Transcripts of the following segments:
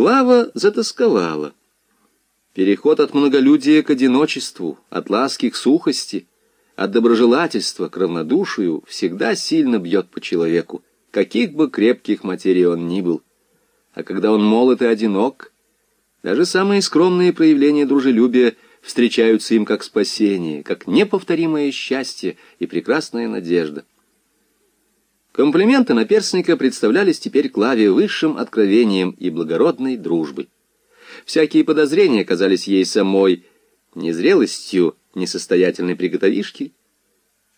Клава затасковала. Переход от многолюдия к одиночеству, от ласки к сухости, от доброжелательства к равнодушию всегда сильно бьет по человеку, каких бы крепких материй он ни был. А когда он молод и одинок, даже самые скромные проявления дружелюбия встречаются им как спасение, как неповторимое счастье и прекрасная надежда. Комплименты наперстника представлялись теперь Клаве высшим откровением и благородной дружбой. Всякие подозрения казались ей самой незрелостью несостоятельной приготовишки,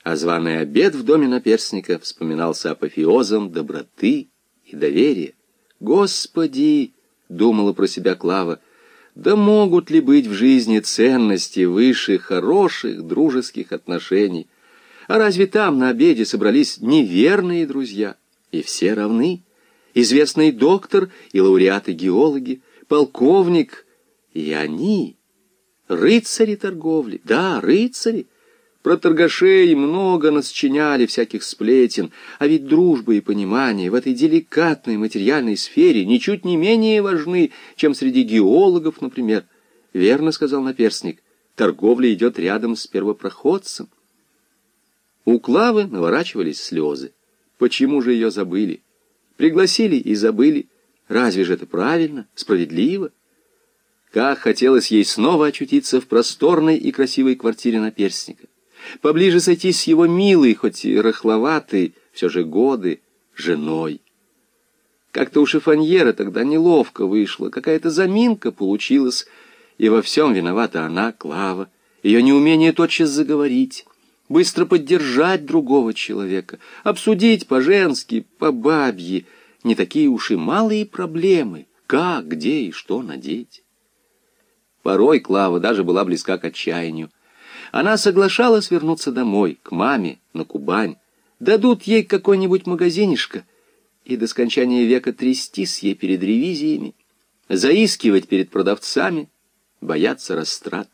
а званый обед в доме наперстника вспоминался апофеозом доброты и доверия. «Господи!» — думала про себя Клава. «Да могут ли быть в жизни ценности выше хороших дружеских отношений?» А разве там на обеде собрались неверные друзья? И все равны. Известный доктор и лауреаты-геологи, полковник, и они, рыцари торговли, да, рыцари. Про торгашей много насчиняли всяких сплетен, а ведь дружба и понимание в этой деликатной материальной сфере ничуть не менее важны, чем среди геологов, например. Верно сказал наперстник, торговля идет рядом с первопроходцем. У Клавы наворачивались слезы. Почему же ее забыли? Пригласили и забыли. Разве же это правильно, справедливо? Как хотелось ей снова очутиться в просторной и красивой квартире наперстника. Поближе сойтись с его милой, хоть и рыхловатой, все же годы, женой. Как-то у шифоньера тогда неловко вышло, какая-то заминка получилась, и во всем виновата она, Клава, ее неумение тотчас заговорить быстро поддержать другого человека, обсудить по-женски, по-бабьи, не такие уж и малые проблемы, как, где и что надеть. Порой Клава даже была близка к отчаянию. Она соглашалась вернуться домой, к маме, на Кубань. Дадут ей какой-нибудь магазинишко, и до скончания века трястись ей перед ревизиями, заискивать перед продавцами, бояться растрат.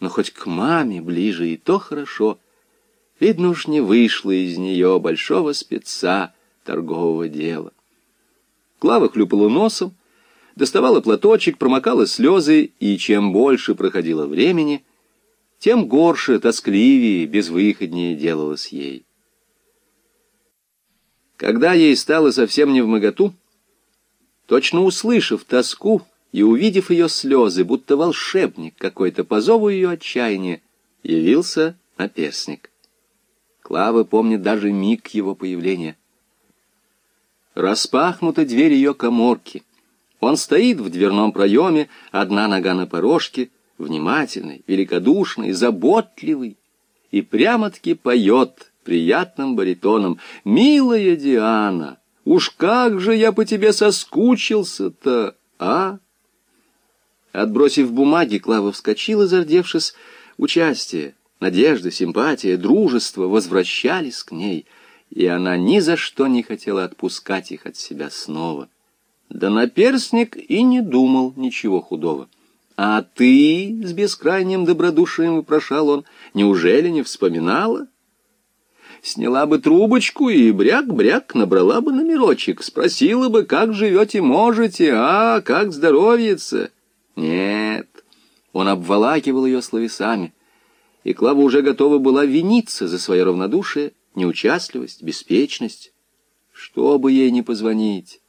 Но хоть к маме ближе, и то хорошо — Видно уж не вышло из нее большого спеца торгового дела. Клава хлюпала носом, доставала платочек, промокала слезы, и чем больше проходило времени, тем горше, тоскливее, безвыходнее делалось ей. Когда ей стало совсем не в моготу, точно услышав тоску и увидев ее слезы, будто волшебник какой-то по зову ее отчаяния, явился наперсник. Клава помнит даже миг его появления. Распахнута дверь ее коморки. Он стоит в дверном проеме, одна нога на порожке, внимательный, великодушный, заботливый, и прямо-таки поет приятным баритоном «Милая Диана, уж как же я по тебе соскучился-то, а?» Отбросив бумаги, Клава вскочила, зардевшись. Участие, Надежда, симпатия, дружество возвращались к ней, и она ни за что не хотела отпускать их от себя снова. Да наперстник и не думал ничего худого. «А ты, — с бескрайним добродушием вопрошал он, — неужели не вспоминала?» Сняла бы трубочку и бряк-бряк набрала бы номерочек, спросила бы, как живете, можете, а как здоровьется. Нет, он обволакивал ее словесами и Клава уже готова была виниться за свое равнодушие, неучастливость, беспечность. Что бы ей не позвонить?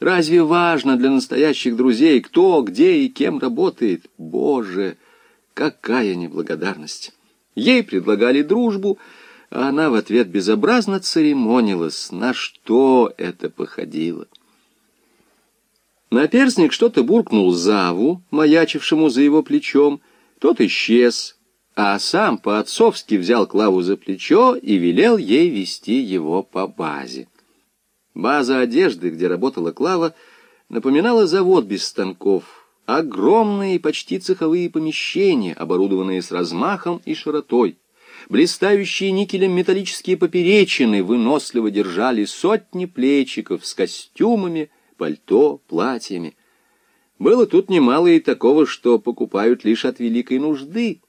Разве важно для настоящих друзей, кто, где и кем работает? Боже, какая неблагодарность! Ей предлагали дружбу, а она в ответ безобразно церемонилась. На что это походило? Наперстник что-то буркнул Заву, маячившему за его плечом. Тот исчез, а сам по-отцовски взял Клаву за плечо и велел ей вести его по базе. База одежды, где работала Клава, напоминала завод без станков, огромные почти цеховые помещения, оборудованные с размахом и широтой. Блистающие никелем металлические поперечины выносливо держали сотни плечиков с костюмами, пальто, платьями. Было тут немало и такого, что покупают лишь от великой нужды,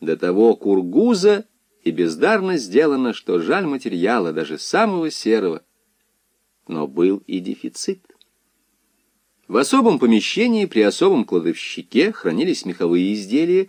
до того кургуза и бездарно сделано, что жаль материала, даже самого серого. Но был и дефицит. В особом помещении при особом кладовщике хранились меховые изделия,